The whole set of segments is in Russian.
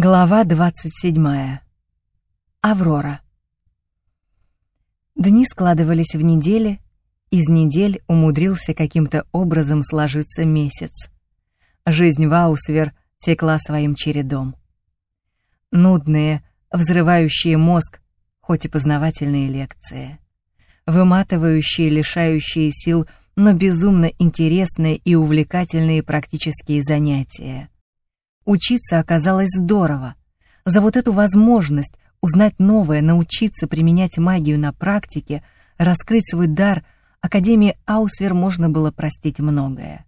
Глава 27. Аврора. Дни складывались в недели, из недель умудрился каким-то образом сложиться месяц. Жизнь в Аусвер текла своим чередом. Нудные, взрывающие мозг, хоть и познавательные лекции. Выматывающие, лишающие сил, но безумно интересные и увлекательные практические занятия Учиться оказалось здорово. За вот эту возможность узнать новое, научиться применять магию на практике, раскрыть свой дар, Академии Аусвер можно было простить многое.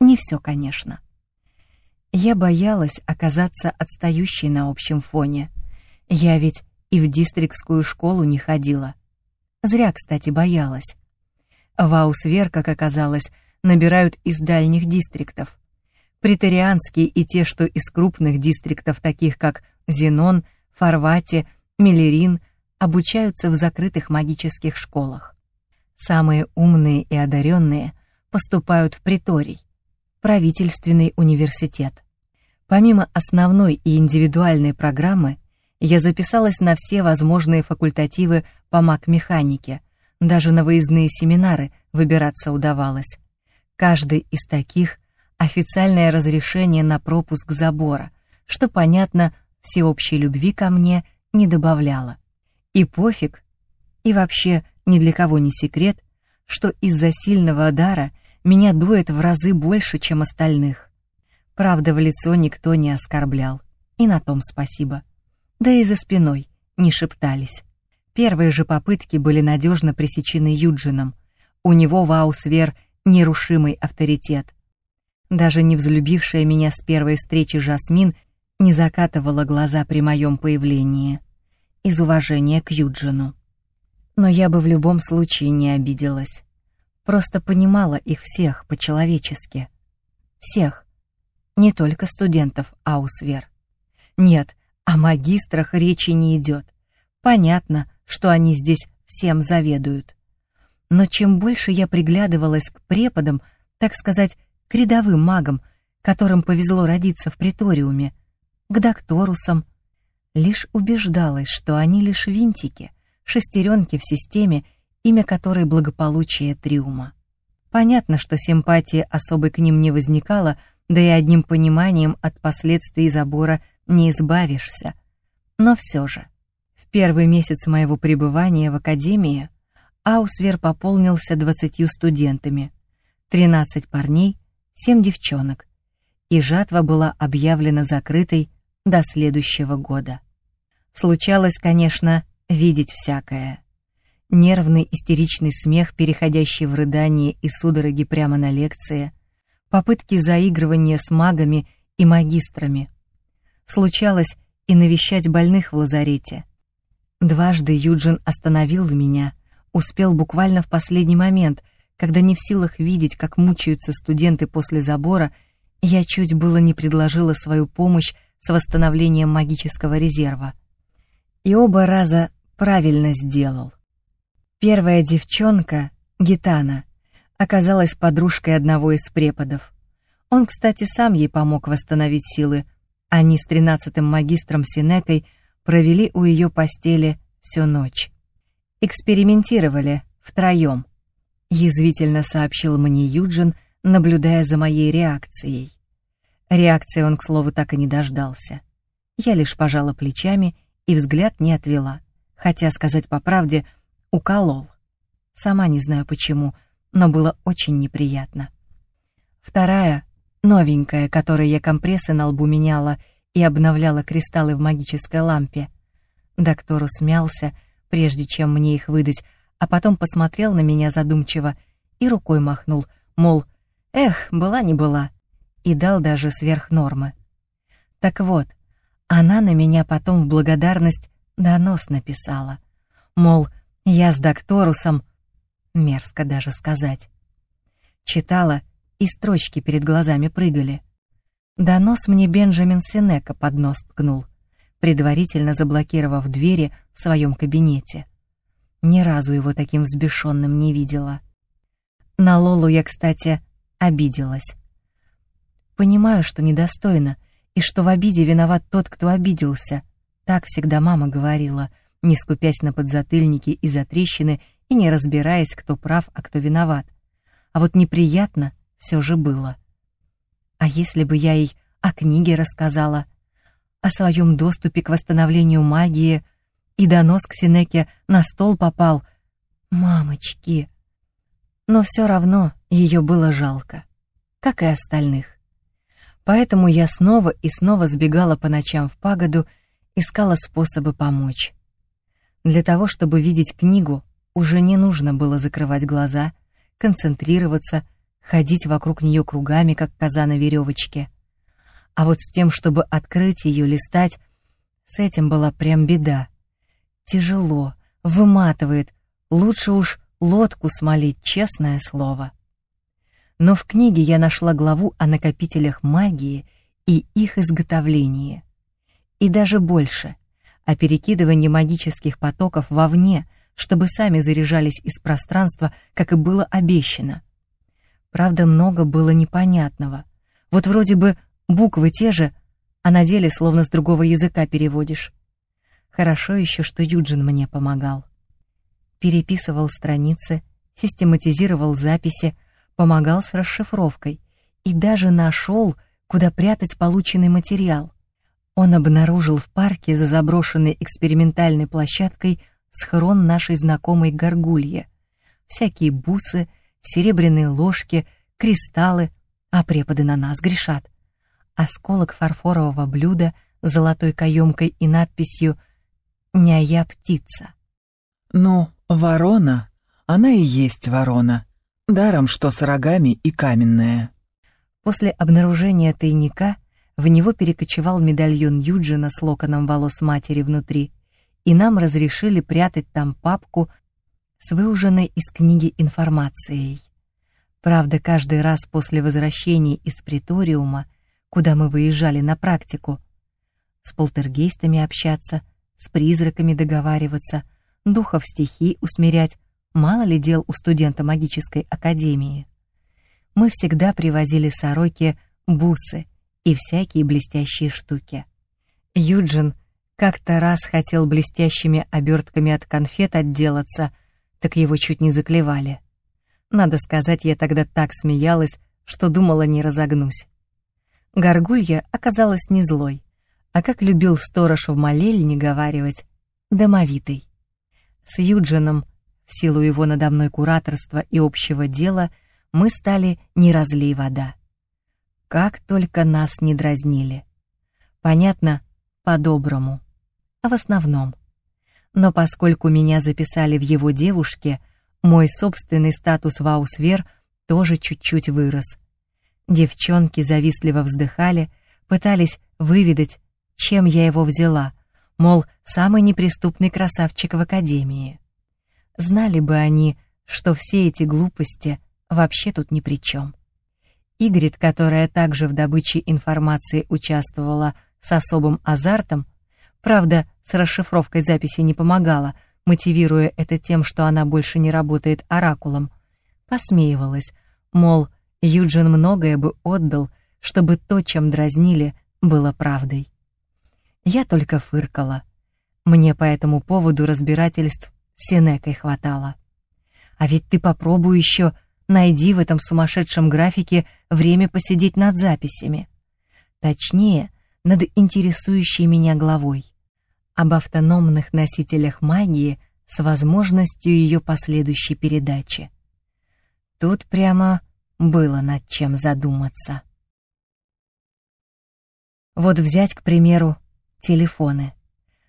Не все, конечно. Я боялась оказаться отстающей на общем фоне. Я ведь и в дистрикскую школу не ходила. Зря, кстати, боялась. В Аусвер, как оказалось, набирают из дальних дистриктов претарианские и те, что из крупных дистриктов, таких как Зенон, Фарвати, Миллерин, обучаются в закрытых магических школах. Самые умные и одаренные поступают в приторий, правительственный университет. Помимо основной и индивидуальной программы, я записалась на все возможные факультативы по маг-механике, даже на выездные семинары выбираться удавалось. Каждый из таких официальное разрешение на пропуск забора, что, понятно, всеобщей любви ко мне не добавляло. И пофиг, и вообще ни для кого не секрет, что из-за сильного дара меня дует в разы больше, чем остальных. Правда, в лицо никто не оскорблял, и на том спасибо. Да и за спиной не шептались. Первые же попытки были надежно пресечены Юджином. У него в Аусвер нерушимый авторитет. Даже не взлюбившая меня с первой встречи Жасмин не закатывала глаза при моем появлении. Из уважения к Юджину. Но я бы в любом случае не обиделась. Просто понимала их всех по-человечески. Всех. Не только студентов Аусвер. Нет, о магистрах речи не идет. Понятно, что они здесь всем заведуют. Но чем больше я приглядывалась к преподам, так сказать, к рядовым магам, которым повезло родиться в приториуме, к докторусам, лишь убеждалась, что они лишь винтики, шестеренки в системе, имя которой благополучие Триума. Понятно, что симпатии особой к ним не возникало, да и одним пониманием от последствий забора не избавишься. Но все же, в первый месяц моего пребывания в академии Аусвер пополнился двадцатью студентами, тринадцать парней семь девчонок, и жатва была объявлена закрытой до следующего года. Случалось, конечно, видеть всякое. Нервный истеричный смех, переходящий в рыдание и судороги прямо на лекции, попытки заигрывания с магами и магистрами. Случалось и навещать больных в лазарете. Дважды Юджин остановил меня, успел буквально в последний момент, когда не в силах видеть, как мучаются студенты после забора, я чуть было не предложила свою помощь с восстановлением магического резерва. И оба раза правильно сделал. Первая девчонка, Гитана, оказалась подружкой одного из преподов. Он, кстати, сам ей помог восстановить силы. Они с тринадцатым магистром Синекой провели у ее постели всю ночь. Экспериментировали втроем — язвительно сообщил мне Юджин, наблюдая за моей реакцией. Реакции он, к слову, так и не дождался. Я лишь пожала плечами и взгляд не отвела, хотя, сказать по правде, уколол. Сама не знаю почему, но было очень неприятно. Вторая, новенькая, которой я компрессы на лбу меняла и обновляла кристаллы в магической лампе. Доктор усмялся, прежде чем мне их выдать, а потом посмотрел на меня задумчиво и рукой махнул, мол, эх, была не была, и дал даже сверх нормы. Так вот, она на меня потом в благодарность донос написала, мол, я с докторусом, мерзко даже сказать. Читала, и строчки перед глазами прыгали. Донос мне Бенджамин Синека под нос ткнул, предварительно заблокировав двери в своем кабинете. Ни разу его таким взбешенным не видела. На Лолу я, кстати, обиделась. Понимаю, что недостойно, и что в обиде виноват тот, кто обиделся. Так всегда мама говорила, не скупясь на подзатыльники и затрещины и не разбираясь, кто прав, а кто виноват. А вот неприятно все же было. А если бы я ей о книге рассказала, о своем доступе к восстановлению магии, и донос к Синеке на стол попал. Мамочки! Но все равно ее было жалко, как и остальных. Поэтому я снова и снова сбегала по ночам в пагоду, искала способы помочь. Для того, чтобы видеть книгу, уже не нужно было закрывать глаза, концентрироваться, ходить вокруг нее кругами, как коза на веревочке. А вот с тем, чтобы открыть ее, листать, с этим была прям беда. Тяжело, выматывает, лучше уж лодку смолить, честное слово. Но в книге я нашла главу о накопителях магии и их изготовлении. И даже больше, о перекидывании магических потоков вовне, чтобы сами заряжались из пространства, как и было обещано. Правда, много было непонятного. Вот вроде бы буквы те же, а на деле словно с другого языка переводишь. Хорошо еще, что Юджин мне помогал. Переписывал страницы, систематизировал записи, помогал с расшифровкой и даже нашел, куда прятать полученный материал. Он обнаружил в парке за заброшенной экспериментальной площадкой схрон нашей знакомой горгульи. Всякие бусы, серебряные ложки, кристаллы, а преподы на нас грешат. Осколок фарфорового блюда с золотой каемкой и надписью «Не я птица». Ну, ворона, она и есть ворона, даром что с рогами и каменная. После обнаружения тайника в него перекочевал медальон Юджина с локоном волос матери внутри, и нам разрешили прятать там папку с выуженной из книги информацией. Правда, каждый раз после возвращения из приториума, куда мы выезжали на практику, с полтергейстами общаться, с призраками договариваться, духов стихий усмирять, мало ли дел у студента магической академии. Мы всегда привозили сороки бусы и всякие блестящие штуки. Юджин как-то раз хотел блестящими обертками от конфет отделаться, так его чуть не заклевали. Надо сказать, я тогда так смеялась, что думала, не разогнусь. Горгулья оказалась не злой, а как любил сторож в молельне говаривать, домовитый. С Юджином, в силу его надо мной кураторства и общего дела, мы стали не разлей вода. Как только нас не дразнили. Понятно, по-доброму, а в основном. Но поскольку меня записали в его девушке, мой собственный статус в Аусвер тоже чуть-чуть вырос. Девчонки завистливо вздыхали, пытались выведать, чем я его взяла, мол, самый неприступный красавчик в академии. Знали бы они, что все эти глупости вообще тут ни при чем. Игрит, которая также в добыче информации участвовала с особым азартом, правда, с расшифровкой записи не помогала, мотивируя это тем, что она больше не работает оракулом, посмеивалась, мол, Юджин многое бы отдал, чтобы то, чем дразнили, было правдой. Я только фыркала. Мне по этому поводу разбирательств с Сенекой хватало. А ведь ты попробуй еще найди в этом сумасшедшем графике время посидеть над записями. Точнее, над интересующей меня главой. Об автономных носителях магии с возможностью ее последующей передачи. Тут прямо было над чем задуматься. Вот взять, к примеру, телефоны.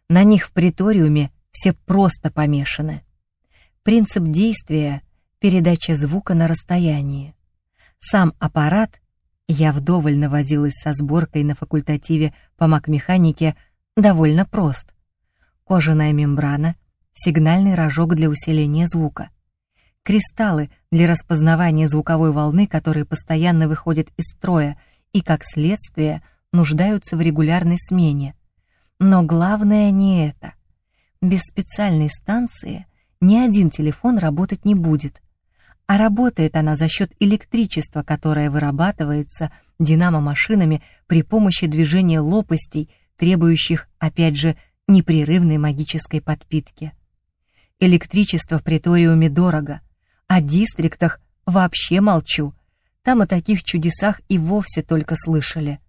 На них в приториуме все просто помешаны. Принцип действия — передача звука на расстоянии. Сам аппарат, я вдоволь навозилась со сборкой на факультативе по маг-механике, довольно прост. Кожаная мембрана, сигнальный рожок для усиления звука, кристаллы для распознавания звуковой волны, которые постоянно выходят из строя и, как следствие, нуждаются в регулярной смене — но главное не это. Без специальной станции ни один телефон работать не будет, а работает она за счет электричества, которое вырабатывается динамо-машинами при помощи движения лопастей, требующих, опять же, непрерывной магической подпитки. Электричество в приториуме дорого, о дистриктах вообще молчу. Там о таких чудесах и вовсе только слышали.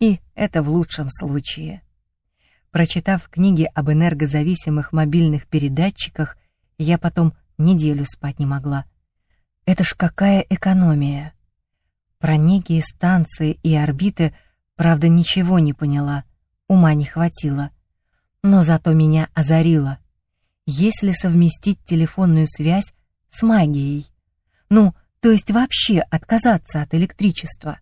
И это в лучшем случае. Прочитав книги об энергозависимых мобильных передатчиках, я потом неделю спать не могла. Это ж какая экономия! Про некие станции и орбиты, правда, ничего не поняла, ума не хватило. Но зато меня озарило. Если совместить телефонную связь с магией, ну, то есть вообще отказаться от электричества.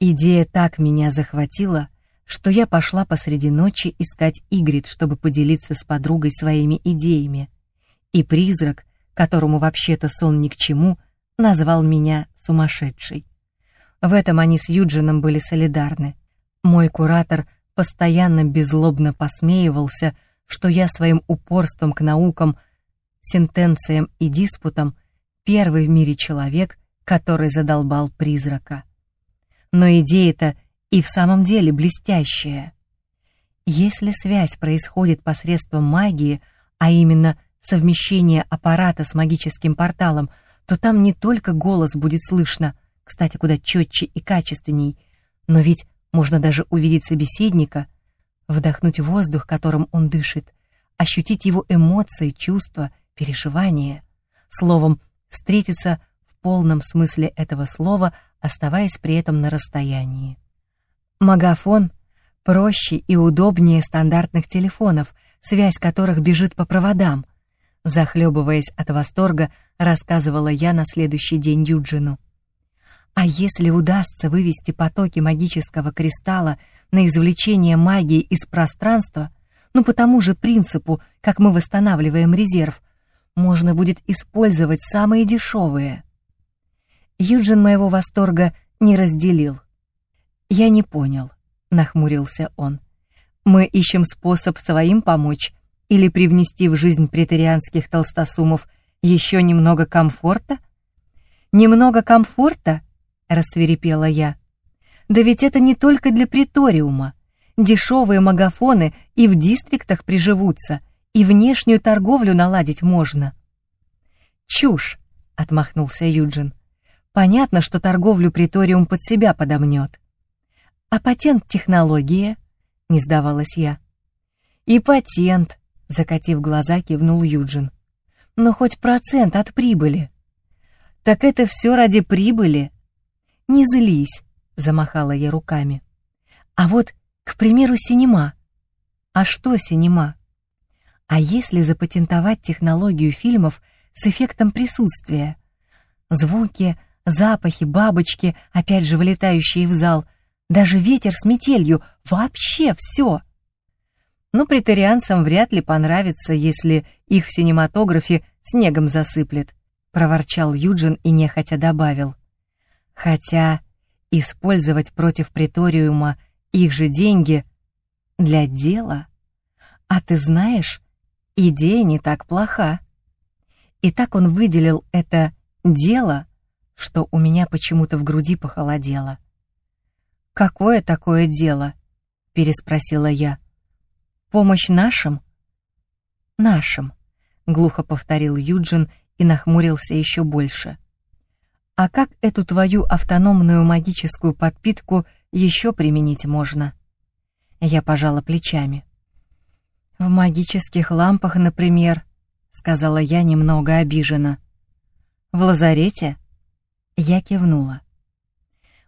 Идея так меня захватила, что я пошла посреди ночи искать Игрит, чтобы поделиться с подругой своими идеями. И призрак, которому вообще-то сон ни к чему, назвал меня сумасшедшей. В этом они с Юджином были солидарны. Мой куратор постоянно беззлобно посмеивался, что я своим упорством к наукам, сентенциям и диспутам первый в мире человек, который задолбал призрака. Но идея-то и в самом деле блестящая. Если связь происходит посредством магии, а именно совмещение аппарата с магическим порталом, то там не только голос будет слышно, кстати, куда четче и качественней, но ведь можно даже увидеть собеседника, вдохнуть воздух, которым он дышит, ощутить его эмоции, чувства, переживания. Словом, встретиться в полном смысле этого слова, оставаясь при этом на расстоянии. Магафон проще и удобнее стандартных телефонов, связь которых бежит по проводам. Захлебываясь от восторга, рассказывала я на следующий день Юджину. А если удастся вывести потоки магического кристалла на извлечение магии из пространства, ну по тому же принципу, как мы восстанавливаем резерв, можно будет использовать самые дешевые. Юджин моего восторга не разделил. «Я не понял», — нахмурился он. «Мы ищем способ своим помочь или привнести в жизнь претарианских толстосумов еще немного комфорта?» «Немного комфорта?» — рассверепела я. «Да ведь это не только для приториума. Дешевые магафоны и в дистриктах приживутся, и внешнюю торговлю наладить можно». «Чушь!» — отмахнулся Юджин. «Понятно, что торговлю приториум под себя подомнет. «А патент технология?» — не сдавалась я. «И патент», — закатив глаза, кивнул Юджин. «Но хоть процент от прибыли». «Так это все ради прибыли?» «Не злись», — замахала я руками. «А вот, к примеру, синема». «А что синема?» «А если запатентовать технологию фильмов с эффектом присутствия? Звуки, запахи, бабочки, опять же вылетающие в зал — даже ветер с метелью, вообще все. Но претарианцам вряд ли понравится, если их в синематографе снегом засыплет, проворчал Юджин и нехотя добавил. Хотя использовать против приториума их же деньги для дела. А ты знаешь, идея не так плоха. И так он выделил это дело, что у меня почему-то в груди похолодело. «Какое такое дело?» — переспросила я. «Помощь нашим?» «Нашим», — глухо повторил Юджин и нахмурился еще больше. «А как эту твою автономную магическую подпитку еще применить можно?» Я пожала плечами. «В магических лампах, например», — сказала я немного обиженно. «В лазарете?» Я кивнула.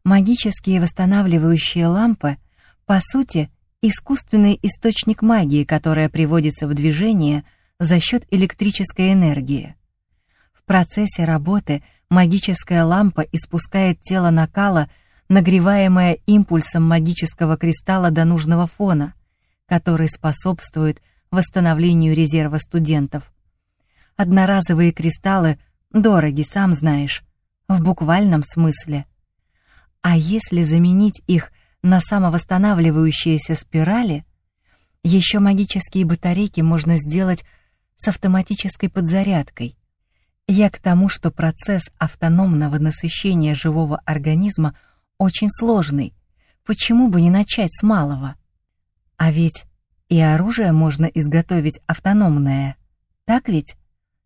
Магические восстанавливающие лампы, по сути, искусственный источник магии, которая приводится в движение за счет электрической энергии. В процессе работы магическая лампа испускает тело накала, нагреваемое импульсом магического кристалла до нужного фона, который способствует восстановлению резерва студентов. Одноразовые кристаллы дороги, сам знаешь, в буквальном смысле. А если заменить их на самовосстанавливающиеся спирали, еще магические батарейки можно сделать с автоматической подзарядкой. Я к тому, что процесс автономного насыщения живого организма очень сложный. Почему бы не начать с малого? А ведь и оружие можно изготовить автономное. Так ведь?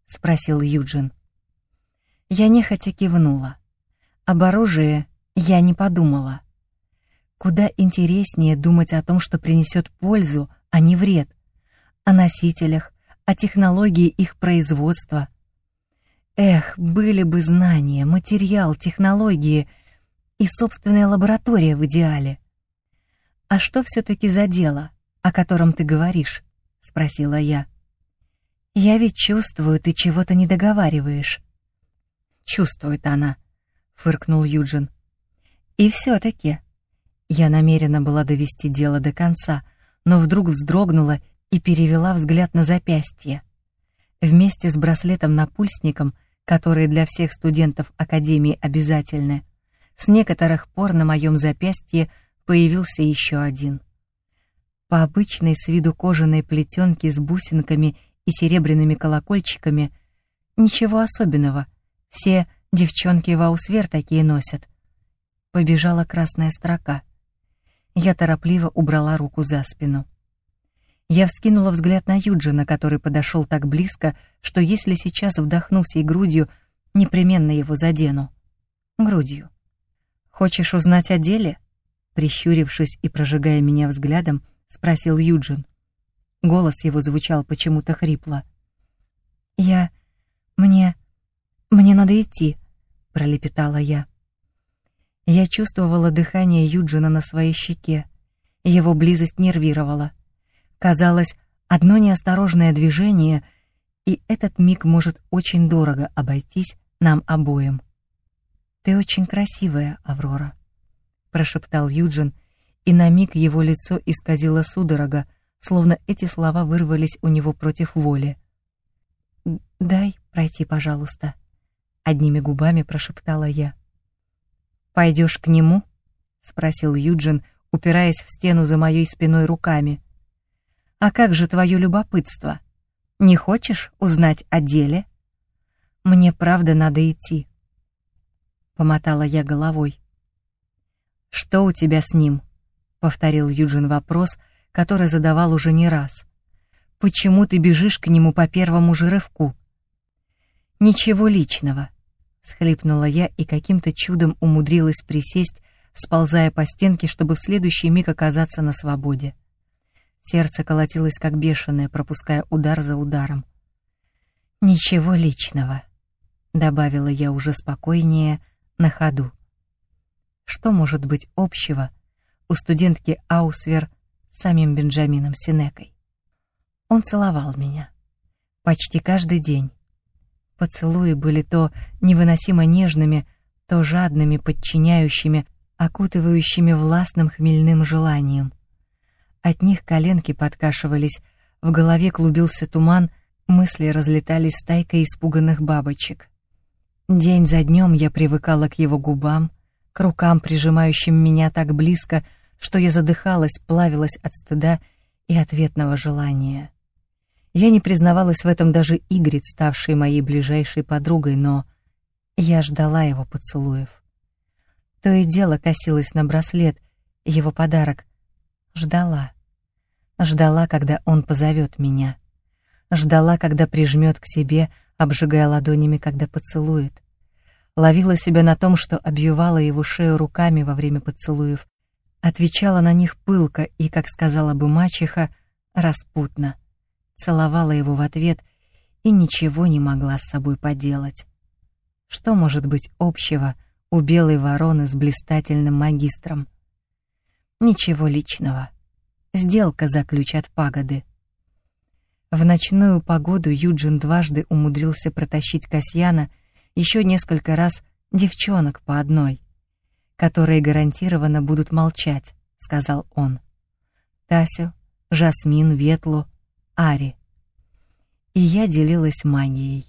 Спросил Юджин. Я нехотя кивнула. Об оружии я не подумала. Куда интереснее думать о том, что принесет пользу, а не вред. О носителях, о технологии их производства. Эх, были бы знания, материал, технологии и собственная лаборатория в идеале. «А что все-таки за дело, о котором ты говоришь?» — спросила я. «Я ведь чувствую, ты чего-то не договариваешь». «Чувствует она», — фыркнул Юджин. «И все-таки...» Я намерена была довести дело до конца, но вдруг вздрогнула и перевела взгляд на запястье. Вместе с браслетом-напульсником, которые для всех студентов Академии обязательны, с некоторых пор на моем запястье появился еще один. По обычной с виду кожаной плетенке с бусинками и серебряными колокольчиками ничего особенного, все девчонки в Аусвер такие носят. Побежала красная строка. Я торопливо убрала руку за спину. Я вскинула взгляд на Юджина, который подошел так близко, что если сейчас вдохну всей грудью, непременно его задену. Грудью. «Хочешь узнать о деле?» Прищурившись и прожигая меня взглядом, спросил Юджин. Голос его звучал почему-то хрипло. «Я... мне... мне надо идти», — пролепетала я. Я чувствовала дыхание Юджина на своей щеке. Его близость нервировала. Казалось, одно неосторожное движение, и этот миг может очень дорого обойтись нам обоим. «Ты очень красивая, Аврора», — прошептал Юджин, и на миг его лицо исказило судорога, словно эти слова вырвались у него против воли. «Дай пройти, пожалуйста», — одними губами прошептала я. «Пойдешь к нему?» — спросил Юджин, упираясь в стену за моей спиной руками. А как же твое любопытство? Не хочешь узнать о деле? Мне правда надо идти. Помотала я головой. Что у тебя с ним? Повторил Юджин вопрос, который задавал уже не раз. Почему ты бежишь к нему по первому же рывку? Ничего личного, схлипнула я и каким-то чудом умудрилась присесть, сползая по стенке, чтобы в следующий миг оказаться на свободе. Сердце колотилось как бешеное, пропуская удар за ударом. «Ничего личного», — добавила я уже спокойнее, на ходу. Что может быть общего у студентки Аусвер с самим Бенджамином Синекой? Он целовал меня. Почти каждый день. Поцелуи были то невыносимо нежными, то жадными, подчиняющими, окутывающими властным хмельным желанием — от них коленки подкашивались, в голове клубился туман, мысли разлетались стайкой испуганных бабочек. День за днем я привыкала к его губам, к рукам, прижимающим меня так близко, что я задыхалась, плавилась от стыда и ответного желания. Я не признавалась в этом даже Игрит, ставшей моей ближайшей подругой, но я ждала его поцелуев. То и дело косилась на браслет, его подарок. Ждала. Ждала, когда он позовет меня. Ждала, когда прижмет к себе, обжигая ладонями, когда поцелует. Ловила себя на том, что обвивала его шею руками во время поцелуев, отвечала на них пылко и, как сказала бы мачеха, распутно. Целовала его в ответ и ничего не могла с собой поделать. Что может быть общего у белой вороны с блистательным магистром? Ничего личного сделка за ключ от пагоды. В ночную погоду Юджин дважды умудрился протащить Касьяна еще несколько раз девчонок по одной, которые гарантированно будут молчать, сказал он. Тасю, Жасмин, Ветлу, Ари. И я делилась магией,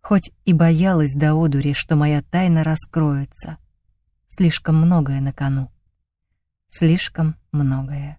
хоть и боялась до одури, что моя тайна раскроется. Слишком многое на кону. Слишком многое.